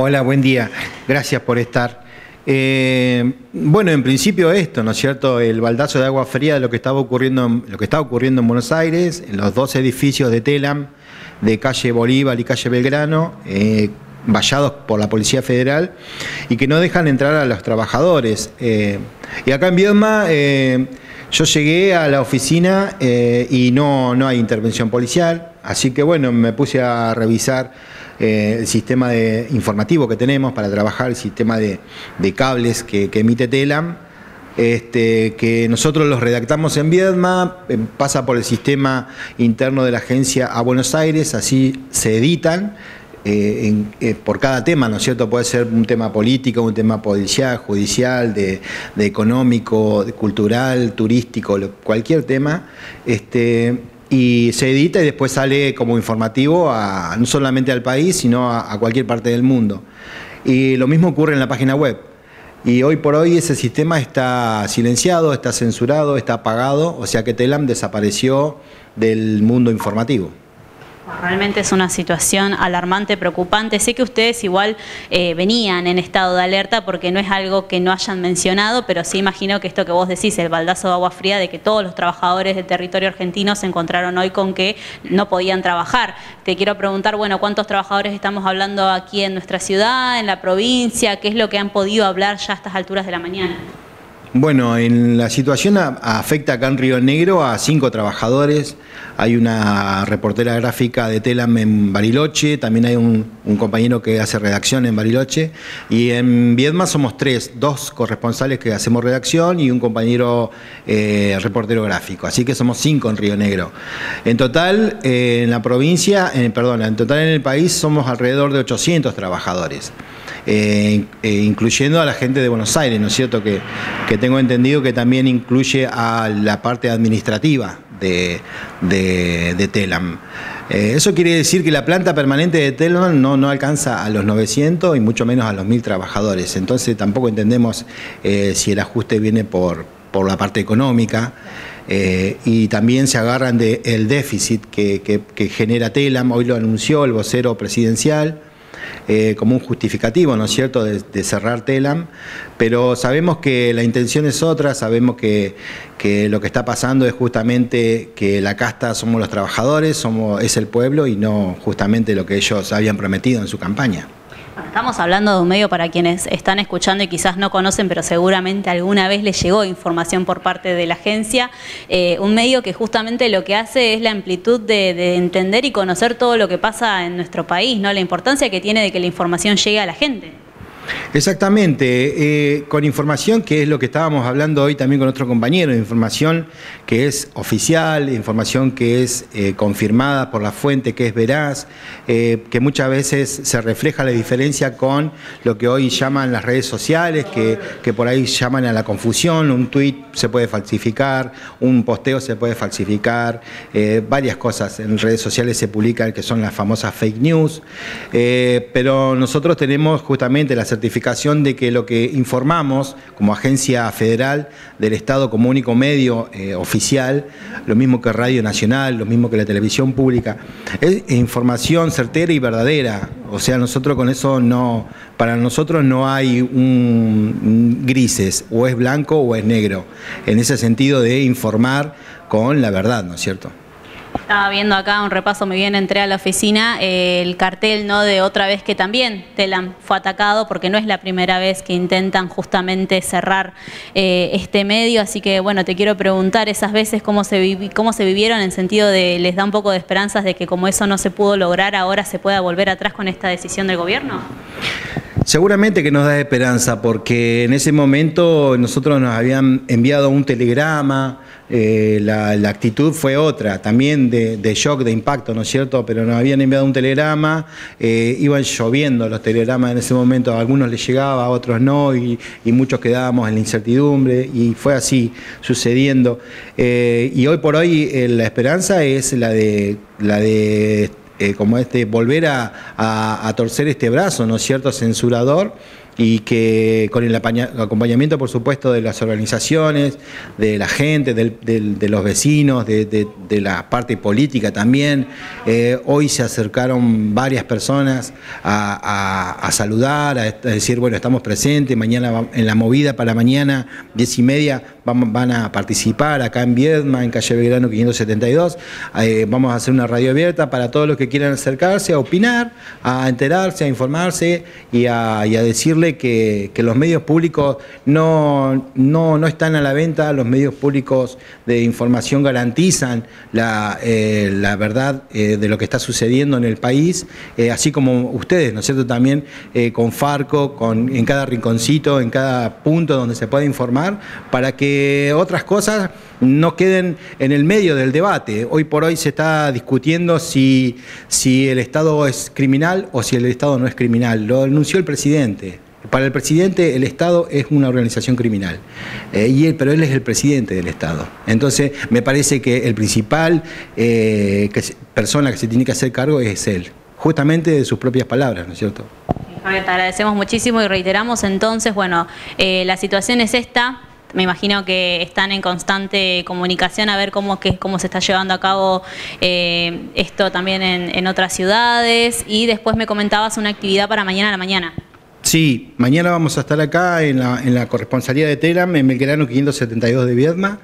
Hola, buen día. Gracias por estar. Eh, bueno, en principio esto, ¿no es cierto? El baldazo de agua fría de lo que estaba ocurriendo, en- lo que está ocurriendo en Buenos Aires, en los dos edificios de Telam, de calle Bolívar y calle Belgrano, eh, vallados por la Policía Federal y que no dejan entrar a los trabajadores. Eh, y acá en Viedma, eh, yo llegué a la oficina eh, y no, no hay intervención policial, así que bueno, me puse a revisar eh, el sistema de, informativo que tenemos para trabajar, el sistema de, de cables que, que emite Telam, este, que nosotros los redactamos en Viedma, eh, pasa por el sistema interno de la agencia a Buenos Aires, así se editan. Eh, eh, por cada tema, ¿no es cierto? Puede ser un tema político, un tema policial, judicial, de, económico, cultural, turístico, cualquier tema. Este, y se edita y después sale como informativo a- no solamente al país, sino a, a cualquier parte del mundo. Y lo mismo ocurre en la página web. Y hoy por hoy ese sistema está silenciado, está censurado, está apagado, o sea que Telam desapareció del mundo informativo. Realmente es una situación alarmante, preocupante. Sé que ustedes igual eh, venían en estado de alerta porque no es algo que no hayan mencionado, pero sí imagino que esto que vos decís, el baldazo de agua fría, de que todos los trabajadores del territorio argentino se encontraron hoy con que no podían trabajar. Te quiero preguntar, bueno, ¿cuántos trabajadores estamos hablando aquí en nuestra ciudad, en la provincia? ¿Qué es lo que han podido hablar ya a estas alturas de la mañana? Bueno, en la situación afecta acá en Río Negro a cinco trabajadores. Hay una reportera gráfica de Telam en Bariloche, también hay un, compañero que hace redacción en Bariloche. Y en Viedma somos tres, dos corresponsales que hacemos redacción y un compañero eh, reportero gráfico. Así que somos cinco en Río Negro. En total, eh, en la provincia, eh, perdón, en total en el país somos alrededor de 800 trabajadores eh, eh, incluyendo a la gente de Buenos Aires, ¿no es cierto? Que, que tengo entendido que también incluye a la parte administrativa de, de- de Telam. Eh, eso quiere decir que la planta permanente de Telam no, no alcanza a los 900 y mucho menos a los 1000 trabajadores. Entonces tampoco entendemos si el ajuste viene por, por la parte económica. y también se agarran del déficit que, que- que genera Telam, hoy lo anunció el vocero presidencial, eh, como un justificativo, ¿no es cierto?, de, cerrar Telam, pero sabemos que la intención es otra, sabemos que, que lo que está pasando es justamente que la casta somos los trabajadores, somos, es el pueblo y no justamente lo que ellos habían prometido en su campaña. Estamos hablando de un medio para quienes están escuchando y quizás no conocen, pero seguramente alguna vez les llegó información por parte de la agencia. Eh, un medio que justamente lo que hace es la amplitud de, de entender y conocer todo lo que pasa en nuestro país, ¿no? La importancia que tiene de que la información llegue a la gente. Exactamente, eh, con información que es lo que estábamos hablando hoy también con otro compañero, información que es oficial, información que es eh, confirmada por la fuente, que es veraz, eh, que muchas veces se refleja la diferencia con lo que hoy llaman las redes sociales, que, que por ahí llaman a la confusión, un tuit se puede falsificar, un posteo se puede falsificar, varias cosas. En redes sociales se publican que son las famosas fake news, pero nosotros tenemos justamente la certificación de que lo que informamos como agencia federal del Estado como único medio eh, oficial, lo mismo que Radio Nacional, lo mismo que la televisión pública, es información certera y verdadera. O sea, nosotros con eso no, para nosotros no hay un, grises, o es blanco o es negro, en ese sentido de informar con la verdad, ¿no es cierto? Estaba viendo acá un repaso, muy bien, entré a la oficina, eh, el cartel ¿no? de otra vez que también Telam fue atacado, porque no es la primera vez que intentan justamente cerrar eh, este medio, así que bueno, te quiero preguntar esas veces cómo se, cómo se vivieron en sentido de, les da un poco de esperanzas de que como eso no se pudo lograr, ahora se pueda volver atrás con esta decisión del gobierno. Seguramente que nos da esperanza porque en ese momento nosotros nos habían enviado un telegrama, eh, la, actitud fue otra, también de, shock, de impacto, ¿no es cierto? Pero nos habían enviado un telegrama, eh, iban lloviendo los telegramas en ese momento, a algunos les llegaba, a otros no, y, muchos quedábamos en la incertidumbre, y fue así sucediendo. Eh, y hoy por hoy la esperanza es la de, la de como este, volver a- a torcer este brazo, ¿no es cierto?, censurador, y que con el acompañamiento, por supuesto, de las organizaciones, de la gente, de los vecinos, de, la parte política también, eh, hoy se acercaron varias personas a, saludar, a, decir, bueno, estamos presentes, mañana en la movida para mañana, diez y media, van, a participar acá en Viedma, en calle Belgrano 572. Eh, vamos a hacer una radio abierta para todos los que quieran acercarse a opinar, a enterarse, a informarse y a, decirle que, los medios públicos no, no, están a la venta, los medios públicos de información garantizan la, eh, verdad eh, de lo que está sucediendo en el país, así como ustedes, ¿no es cierto? También con Farco, con, en cada rinconcito, en cada punto donde se puede informar, para que otras cosas no queden en el medio del debate. Hoy por hoy se está discutiendo si, si el Estado es criminal o si el Estado no es criminal. Lo anunció el presidente. Para el presidente el Estado es una organización criminal, eh, y pero él es el presidente del Estado. Entonces me parece que el principal eh, persona que se tiene que hacer cargo es él, justamente de sus propias palabras, ¿no es cierto? Javier, te agradecemos muchísimo y reiteramos entonces, bueno, eh, la situación es esta, me imagino que están en constante comunicación a ver cómo, que, cómo se está llevando a cabo eh, esto también en, otras ciudades. Y después me comentabas una actividad para mañana a la mañana. Sí, mañana vamos a estar acá en la, en la corresponsalía de Telam, en Belgrano 572 de Viedma,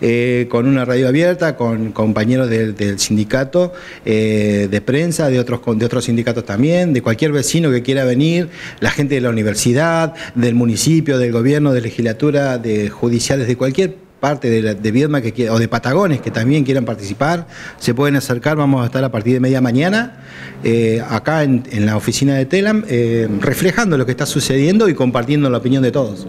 eh, con una radio abierta, con compañeros del, sindicato eh, de prensa, de otros, de otros sindicatos también, de cualquier vecino que quiera venir, la gente de la universidad, del municipio, del gobierno, de legislatura, de judiciales, de cualquier parte de, de Viedma que, o de Patagones que también quieran participar, se pueden acercar, vamos a estar a partir de media mañana eh, acá en, la oficina de Telam, eh, reflejando lo que está sucediendo y compartiendo la opinión de todos.